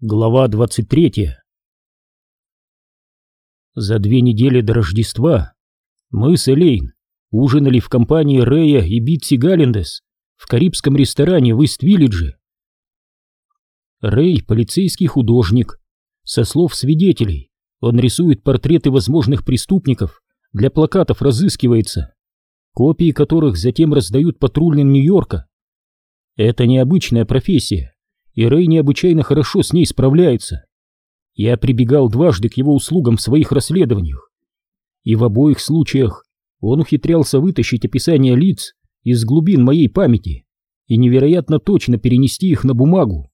Глава 23 За две недели до Рождества мы с Элейн ужинали в компании Рэя и Битси Галлендес в карибском ресторане в Ист-Виллидже. Рэй — полицейский художник. Со слов свидетелей, он рисует портреты возможных преступников, для плакатов разыскивается, копии которых затем раздают патрульным Нью-Йорка. Это необычная профессия и Рэй необычайно хорошо с ней справляется. Я прибегал дважды к его услугам в своих расследованиях, и в обоих случаях он ухитрялся вытащить описание лиц из глубин моей памяти и невероятно точно перенести их на бумагу.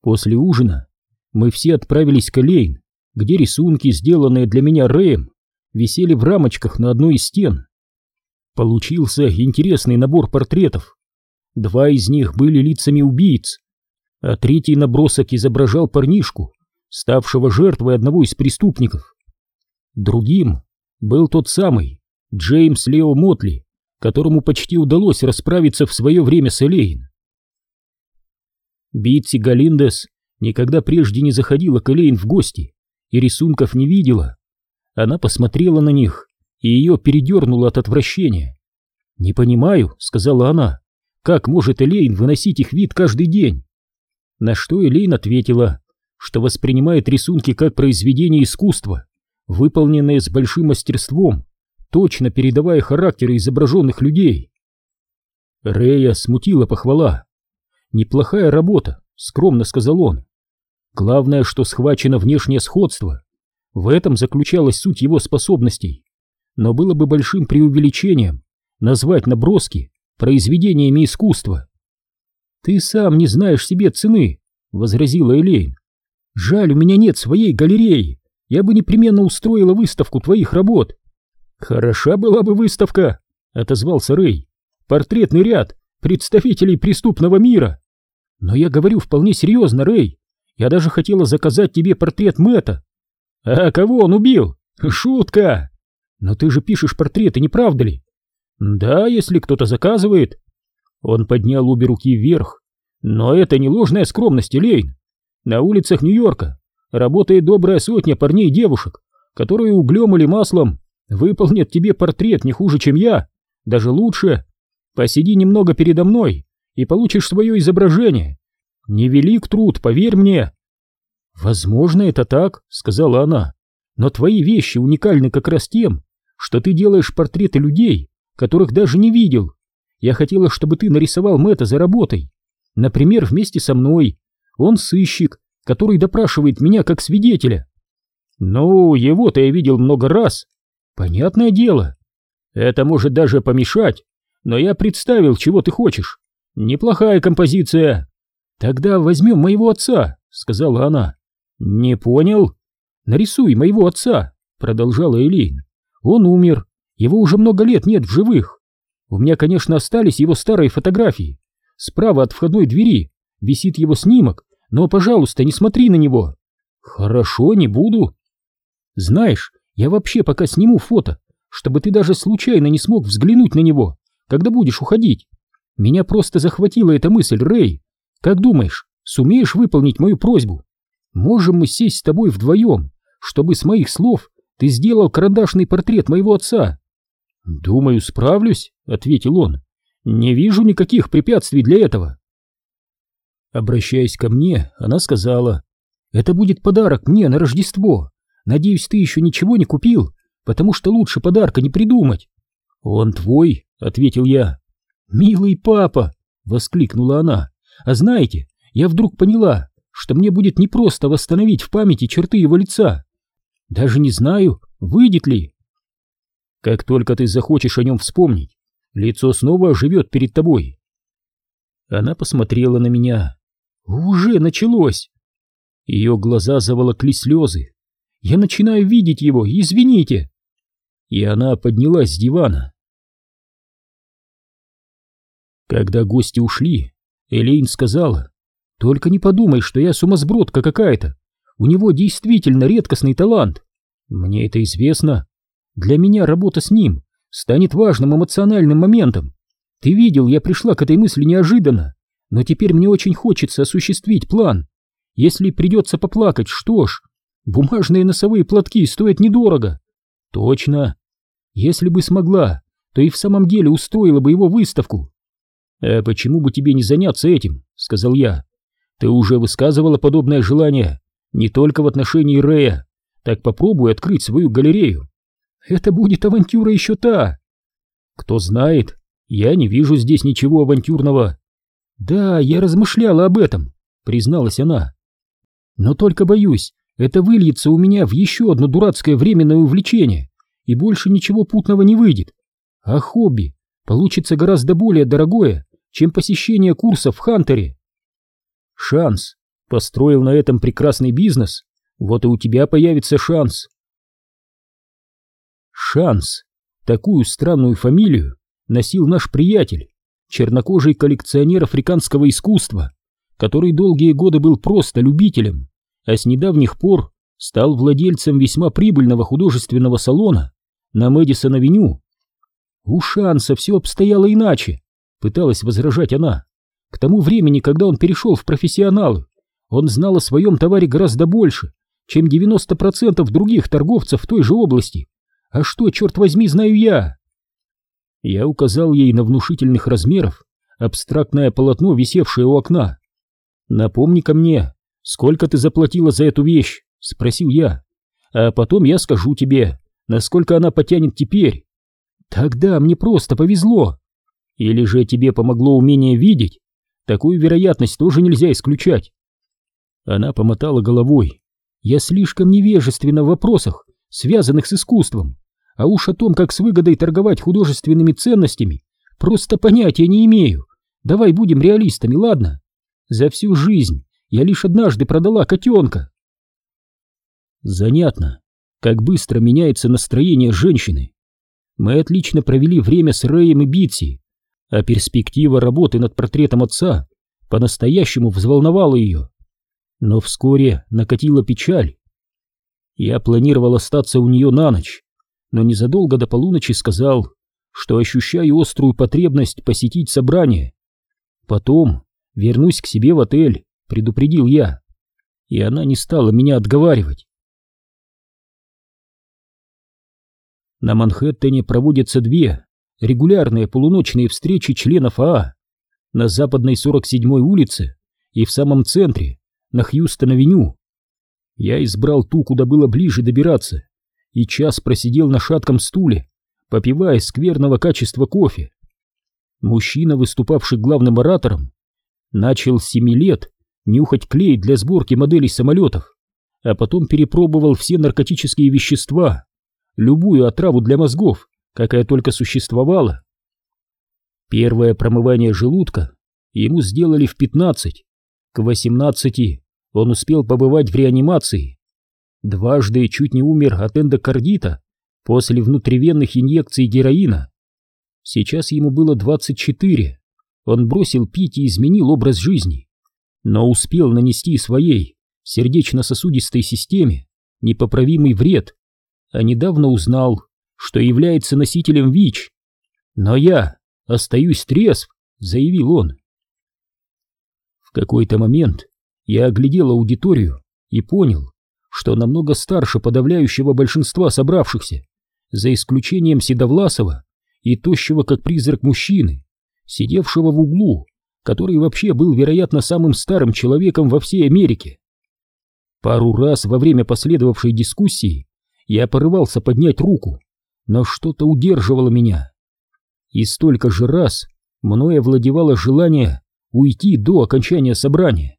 После ужина мы все отправились к Элейн, где рисунки, сделанные для меня Рэем, висели в рамочках на одной из стен. Получился интересный набор портретов, Два из них были лицами убийц, а третий набросок изображал парнишку, ставшего жертвой одного из преступников. Другим был тот самый Джеймс Лео Мотли, которому почти удалось расправиться в свое время с Элейн. Битси Галиндес никогда прежде не заходила к Элейн в гости и рисунков не видела. Она посмотрела на них, и ее передернуло от отвращения. «Не понимаю», — сказала она, как может Элейн выносить их вид каждый день? На что Элейн ответила, что воспринимает рисунки как произведение искусства, выполненные с большим мастерством, точно передавая характеры изображенных людей. Рея смутила похвала. «Неплохая работа», — скромно сказал он. «Главное, что схвачено внешнее сходство. В этом заключалась суть его способностей. Но было бы большим преувеличением назвать наброски произведениями искусства. «Ты сам не знаешь себе цены», — возразила Элейн. «Жаль, у меня нет своей галереи. Я бы непременно устроила выставку твоих работ». «Хороша была бы выставка», — отозвался Рэй. «Портретный ряд представителей преступного мира». «Но я говорю вполне серьезно, Рэй. Я даже хотела заказать тебе портрет Мэтта». «А кого он убил? Шутка!» «Но ты же пишешь портреты, не правда ли? Да, если кто-то заказывает. Он поднял обе руки вверх. Но это не ложная скромность, Лейн. На улицах Нью-Йорка работает добрая сотня парней и девушек, которые углем или маслом выполнят тебе портрет не хуже, чем я, даже лучше. Посиди немного передо мной и получишь свое изображение. Невелик труд, поверь мне. Возможно, это так, сказала она, но твои вещи уникальны как раз тем, что ты делаешь портреты людей, которых даже не видел. Я хотела, чтобы ты нарисовал Мэтта за работой. Например, вместе со мной. Он сыщик, который допрашивает меня как свидетеля. Ну, его-то я видел много раз. Понятное дело. Это может даже помешать, но я представил, чего ты хочешь. Неплохая композиция. Тогда возьмем моего отца, сказала она. Не понял? Нарисуй моего отца, продолжала Элин. Он умер, его уже много лет нет в живых. У меня, конечно, остались его старые фотографии. Справа от входной двери висит его снимок, но, пожалуйста, не смотри на него. Хорошо, не буду. Знаешь, я вообще пока сниму фото, чтобы ты даже случайно не смог взглянуть на него, когда будешь уходить. Меня просто захватила эта мысль, Рэй. Как думаешь, сумеешь выполнить мою просьбу? Можем мы сесть с тобой вдвоем, чтобы с моих слов ты сделал карандашный портрет моего отца. «Думаю, справлюсь», — ответил он. «Не вижу никаких препятствий для этого». Обращаясь ко мне, она сказала, «Это будет подарок мне на Рождество. Надеюсь, ты еще ничего не купил, потому что лучше подарка не придумать». «Он твой», — ответил я. «Милый папа», — воскликнула она, «а знаете, я вдруг поняла, что мне будет непросто восстановить в памяти черты его лица. Даже не знаю, выйдет ли». Как только ты захочешь о нем вспомнить, лицо снова оживет перед тобой. Она посмотрела на меня. Уже началось. Ее глаза заволокли слезы. Я начинаю видеть его, извините. И она поднялась с дивана. Когда гости ушли, Элейн сказала, «Только не подумай, что я сумасбродка какая-то. У него действительно редкостный талант. Мне это известно. Для меня работа с ним станет важным эмоциональным моментом. Ты видел, я пришла к этой мысли неожиданно, но теперь мне очень хочется осуществить план. Если придется поплакать, что ж, бумажные носовые платки стоят недорого. Точно. Если бы смогла, то и в самом деле устроила бы его выставку. «А почему бы тебе не заняться этим?» — сказал я. «Ты уже высказывала подобное желание, не только в отношении Рэя. Так попробуй открыть свою галерею. Это будет авантюра еще та. Кто знает, я не вижу здесь ничего авантюрного. Да, я размышляла об этом, призналась она. Но только боюсь, это выльется у меня в еще одно дурацкое временное увлечение, и больше ничего путного не выйдет. А хобби получится гораздо более дорогое, чем посещение курсов в Хантере. Шанс. Построил на этом прекрасный бизнес, вот и у тебя появится шанс. Шанс. Такую странную фамилию носил наш приятель, чернокожий коллекционер африканского искусства, который долгие годы был просто любителем, а с недавних пор стал владельцем весьма прибыльного художественного салона на Мэдисон-авеню. У Шанса все обстояло иначе, пыталась возражать она. К тому времени, когда он перешел в профессионалы, он знал о своем товаре гораздо больше, чем 90% других торговцев в той же области. А что, черт возьми, знаю я? Я указал ей на внушительных размеров абстрактное полотно, висевшее у окна. «Напомни-ка мне, сколько ты заплатила за эту вещь?» — спросил я. «А потом я скажу тебе, насколько она потянет теперь. Тогда мне просто повезло. Или же тебе помогло умение видеть? Такую вероятность тоже нельзя исключать». Она помотала головой. «Я слишком невежественна в вопросах, связанных с искусством. А уж о том, как с выгодой торговать художественными ценностями, просто понятия не имею. Давай будем реалистами, ладно? За всю жизнь я лишь однажды продала котенка. Занятно, как быстро меняется настроение женщины. Мы отлично провели время с Рэем и Битси, а перспектива работы над портретом отца по-настоящему взволновала ее. Но вскоре накатила печаль. Я планировал остаться у нее на ночь, но незадолго до полуночи сказал, что ощущаю острую потребность посетить собрание. Потом вернусь к себе в отель, предупредил я, и она не стала меня отговаривать. На Манхэттене проводятся две регулярные полуночные встречи членов АА на западной 47-й улице и в самом центре, на Хьюстон-авеню. Я избрал ту, куда было ближе добираться, и час просидел на шатком стуле, попивая скверного качества кофе. Мужчина, выступавший главным оратором, начал с семи лет нюхать клей для сборки моделей самолетов, а потом перепробовал все наркотические вещества, любую отраву для мозгов, какая только существовала. Первое промывание желудка ему сделали в пятнадцать, к восемнадцати он успел побывать в реанимации, Дважды чуть не умер от эндокардита после внутривенных инъекций героина. Сейчас ему было 24. Он бросил пить и изменил образ жизни, но успел нанести своей сердечно-сосудистой системе непоправимый вред, а недавно узнал, что является носителем ВИЧ. Но я остаюсь трезв, заявил он. В какой-то момент я оглядел аудиторию и понял, что намного старше подавляющего большинства собравшихся, за исключением Седовласова и тощего как призрак мужчины, сидевшего в углу, который вообще был, вероятно, самым старым человеком во всей Америке. Пару раз во время последовавшей дискуссии я порывался поднять руку, но что-то удерживало меня. И столько же раз мною овладевало желание уйти до окончания собрания,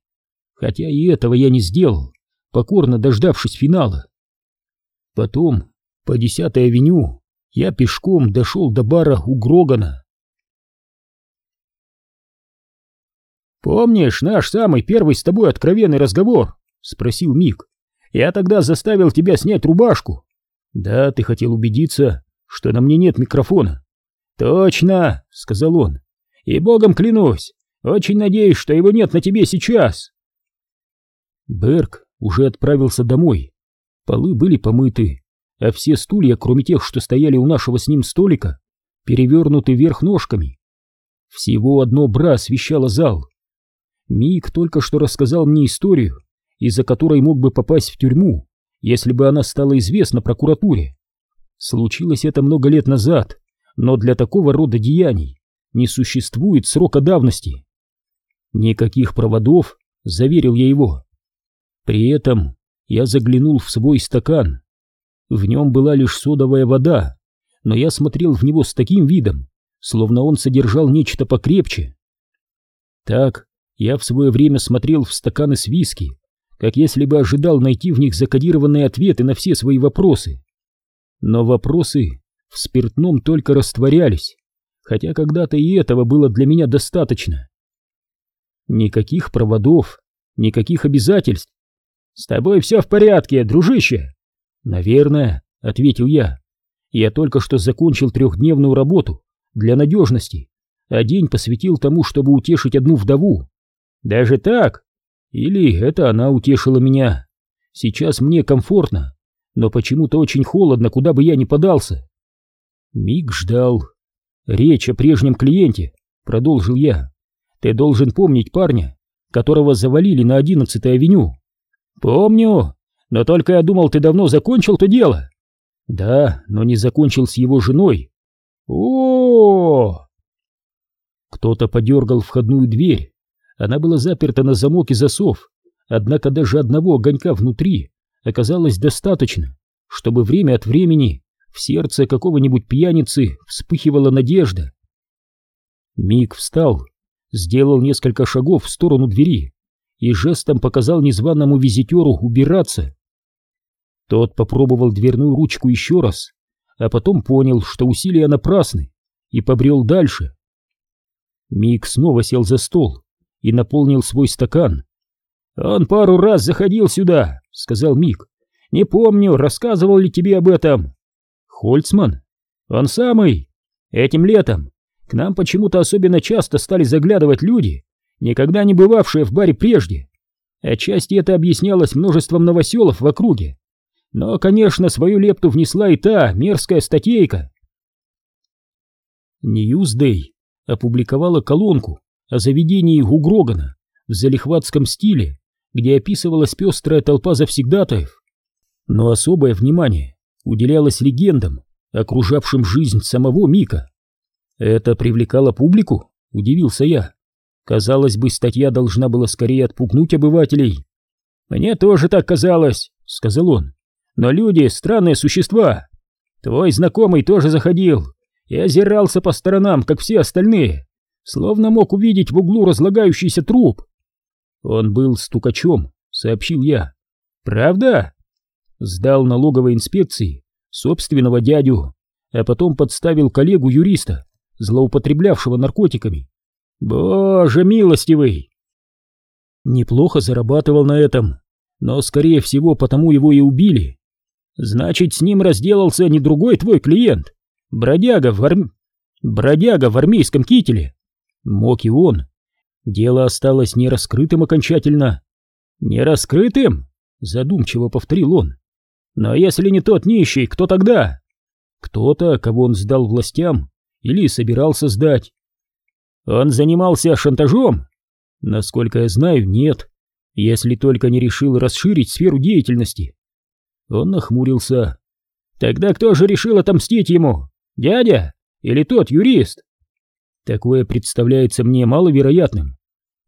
хотя и этого я не сделал покорно дождавшись финала. Потом, по десятой авеню, я пешком дошел до бара у Грогана. «Помнишь наш самый первый с тобой откровенный разговор?» — спросил Мик. «Я тогда заставил тебя снять рубашку». «Да, ты хотел убедиться, что на мне нет микрофона». «Точно!» — сказал он. «И богом клянусь, очень надеюсь, что его нет на тебе сейчас». Берг уже отправился домой. Полы были помыты, а все стулья, кроме тех, что стояли у нашего с ним столика, перевернуты вверх ножками. Всего одно бра освещало зал, Мик только что рассказал мне историю, из-за которой мог бы попасть в тюрьму, если бы она стала известна прокуратуре. Случилось это много лет назад, но для такого рода деяний не существует срока давности. Никаких проводов, заверил я его. При этом я заглянул в свой стакан. В нем была лишь содовая вода, но я смотрел в него с таким видом, словно он содержал нечто покрепче. Так я в свое время смотрел в стаканы с виски, как если бы ожидал найти в них закодированные ответы на все свои вопросы. Но вопросы в спиртном только растворялись, хотя когда-то и этого было для меня достаточно. Никаких проводов, никаких обязательств. «С тобой все в порядке, дружище?» «Наверное», — ответил я. «Я только что закончил трехдневную работу для надежности, а день посвятил тому, чтобы утешить одну вдову. Даже так? Или это она утешила меня? Сейчас мне комфортно, но почему-то очень холодно, куда бы я ни подался». Миг ждал. «Речь о прежнем клиенте», — продолжил я. «Ты должен помнить парня, которого завалили на одиннадцатой авеню». «Помню, но только я думал, ты давно закончил то дело». «Да, но не закончил с его женой». О, -о, -о, Кто-то подергал входную дверь. Она была заперта на замок и засов, однако даже одного огонька внутри оказалось достаточно, чтобы время от времени в сердце какого-нибудь пьяницы вспыхивала надежда. Мик встал, сделал несколько шагов в сторону двери и жестом показал незваному визитеру убираться. Тот попробовал дверную ручку еще раз, а потом понял, что усилия напрасны, и побрел дальше. Мик снова сел за стол и наполнил свой стакан. «Он пару раз заходил сюда», — сказал Мик. «Не помню, рассказывал ли тебе об этом». «Хольцман?» «Он самый. Этим летом к нам почему-то особенно часто стали заглядывать люди, никогда не бывавшие в баре прежде. Отчасти это объяснялось множеством новоселов в округе. Но, конечно, свою лепту внесла и та мерзкая статейка. Ньюздей опубликовала колонку о заведении Гугрогана в залихватском стиле, где описывалась пестрая толпа завсегдатаев. Но особое внимание уделялось легендам, окружавшим жизнь самого Мика. Это привлекало публику, удивился я. Казалось бы, статья должна была скорее отпугнуть обывателей. «Мне тоже так казалось», — сказал он. «Но люди — странные существа. Твой знакомый тоже заходил и озирался по сторонам, как все остальные, словно мог увидеть в углу разлагающийся труп. Он был стукачом, сообщил я. Правда? Сдал налоговой инспекции собственного дядю, а потом подставил коллегу-юриста, злоупотреблявшего наркотиками. Боже милостивый! Неплохо зарабатывал на этом, но, скорее всего, потому его и убили. Значит, с ним разделался не другой твой клиент, бродяга в, арм... бродяга в армейском кителе. Мог и он. Дело осталось нераскрытым окончательно. Нераскрытым? Задумчиво повторил он. Но если не тот нищий, кто тогда? Кто-то, кого он сдал властям или собирался сдать. Он занимался шантажом? Насколько я знаю, нет. Если только не решил расширить сферу деятельности. Он нахмурился. Тогда кто же решил отомстить ему? Дядя? Или тот юрист? Такое представляется мне маловероятным.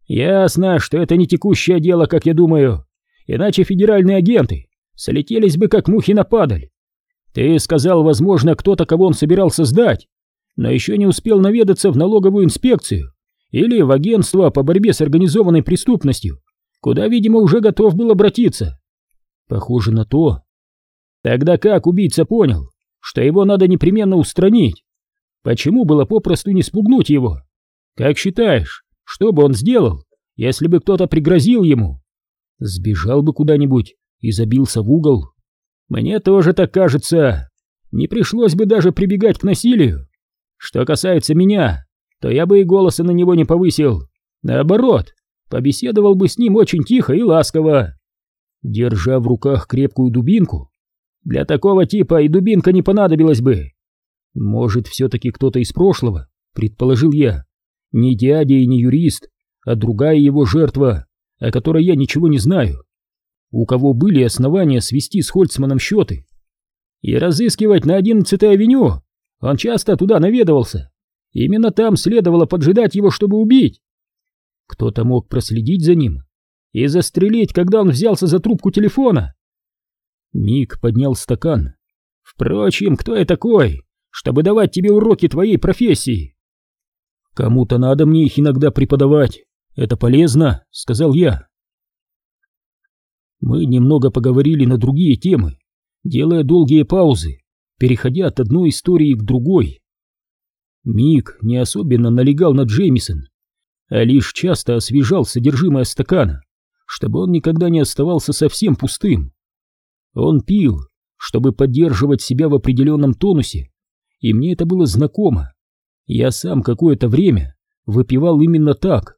Ясно, что это не текущее дело, как я думаю. Иначе федеральные агенты слетелись бы как мухи на падаль. Ты сказал, возможно, кто-то, кого он собирался сдать, но еще не успел наведаться в налоговую инспекцию или в агентство по борьбе с организованной преступностью, куда, видимо, уже готов был обратиться. Похоже на то. Тогда как убийца понял, что его надо непременно устранить? Почему было попросту не спугнуть его? Как считаешь, что бы он сделал, если бы кто-то пригрозил ему? Сбежал бы куда-нибудь и забился в угол. Мне тоже так кажется. Не пришлось бы даже прибегать к насилию. Что касается меня, то я бы и голоса на него не повысил. Наоборот, побеседовал бы с ним очень тихо и ласково. Держа в руках крепкую дубинку, для такого типа и дубинка не понадобилась бы. Может, все-таки кто-то из прошлого, предположил я. Не дядя и не юрист, а другая его жертва, о которой я ничего не знаю. У кого были основания свести с Хольцманом счеты? И разыскивать на 11-й авеню? Он часто туда наведывался. Именно там следовало поджидать его, чтобы убить. Кто-то мог проследить за ним и застрелить, когда он взялся за трубку телефона. Мик поднял стакан. Впрочем, кто я такой, чтобы давать тебе уроки твоей профессии? Кому-то надо мне их иногда преподавать. Это полезно, сказал я. Мы немного поговорили на другие темы, делая долгие паузы, переходя от одной истории к другой. Мик не особенно налегал на Джеймисон, а лишь часто освежал содержимое стакана, чтобы он никогда не оставался совсем пустым. Он пил, чтобы поддерживать себя в определенном тонусе, и мне это было знакомо. Я сам какое-то время выпивал именно так,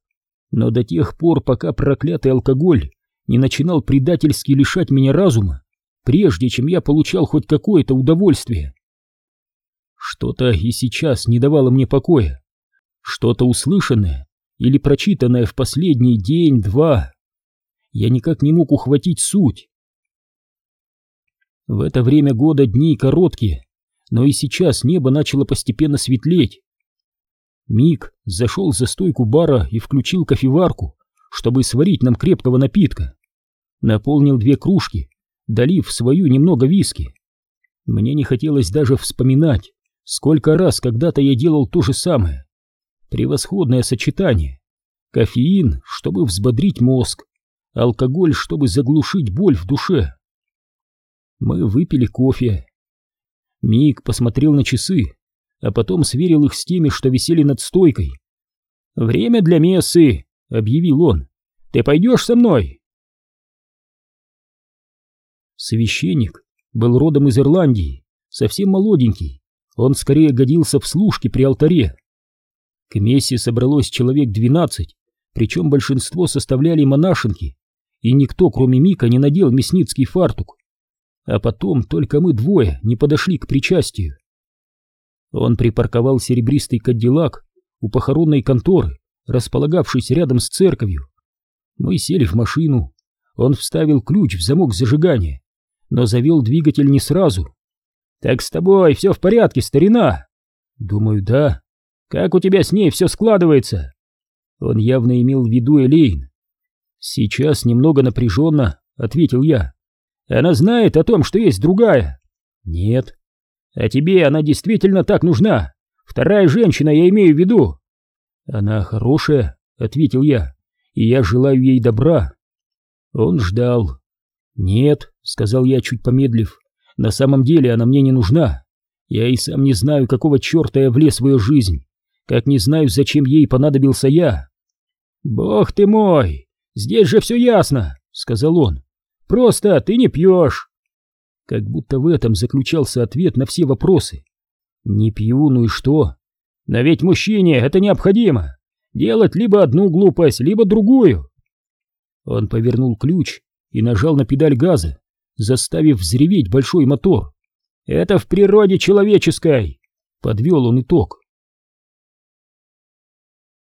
но до тех пор, пока проклятый алкоголь не начинал предательски лишать меня разума, прежде чем я получал хоть какое-то удовольствие. Что-то и сейчас не давало мне покоя, что-то услышанное или прочитанное в последний день-два. Я никак не мог ухватить суть. В это время года дни короткие, но и сейчас небо начало постепенно светлеть. Мик зашел за стойку бара и включил кофеварку, чтобы сварить нам крепкого напитка. Наполнил две кружки, долив свою немного виски. Мне не хотелось даже вспоминать, сколько раз когда-то я делал то же самое. Превосходное сочетание. Кофеин, чтобы взбодрить мозг, алкоголь, чтобы заглушить боль в душе. Мы выпили кофе. Мик посмотрел на часы, а потом сверил их с теми, что висели над стойкой. «Время для мессы!» — объявил он. «Ты пойдешь со мной?» Священник был родом из Ирландии, совсем молоденький. Он скорее годился в служке при алтаре. К мессе собралось человек двенадцать, причем большинство составляли монашенки, и никто, кроме Мика, не надел мясницкий фартук а потом только мы двое не подошли к причастию. Он припарковал серебристый кадиллак у похоронной конторы, располагавшейся рядом с церковью. Мы сели в машину, он вставил ключ в замок зажигания, но завел двигатель не сразу. «Так с тобой все в порядке, старина?» «Думаю, да. Как у тебя с ней все складывается?» Он явно имел в виду Элейн. «Сейчас немного напряженно», — ответил я. Она знает о том, что есть другая? Нет. А тебе она действительно так нужна? Вторая женщина, я имею в виду. Она хорошая, ответил я, и я желаю ей добра. Он ждал. Нет, сказал я, чуть помедлив, на самом деле она мне не нужна. Я и сам не знаю, какого черта я влез в ее жизнь, как не знаю, зачем ей понадобился я. «Бог ты мой! Здесь же все ясно!» — сказал он. Просто ты не пьешь. Как будто в этом заключался ответ на все вопросы. Не пью, ну и что? Но ведь мужчине это необходимо. Делать либо одну глупость, либо другую. Он повернул ключ и нажал на педаль газа, заставив взреветь большой мотор. Это в природе человеческой. Подвел он итог.